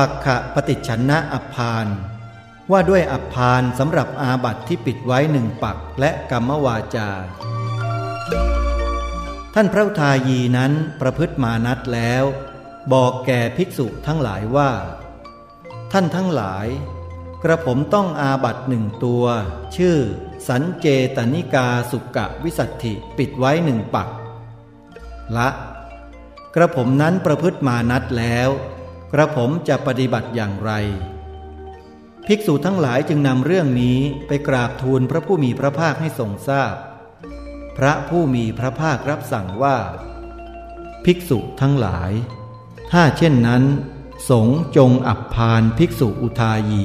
ปักขะปฏิชันนะอัพพาน ว่าด้วยอัพพานสำหรับอาบัตที่ปิดไว้หนึ่งปักและกรรมวาจา ท่านพระทายีนั้นประพฤติมานัดแล้ว บอกแก่ภิกษุทั้งหลายว่า ท่านทั้งหลาย กระผมต้องอาบัตหนึ่งตัว ชื่อ สันเจตนิกาสุกะวิสัตถิปิดไว้หนึ่งปัก ละ กระผมนั้นประพฤติมานัดแล้ว กระผมจะปฏิบัติอย่างไร ภิกษุทั้งหลายจึงนำเรื่องนี้ไปกราบทูลพระผู้มีพระภาคให้ทรงทราบพพระผู้มีพระภาครับสั่งว่า ภิกษุทั้งหลาย ถ้าเช่นนั้น สงจงอับพานภิกษุอุทายี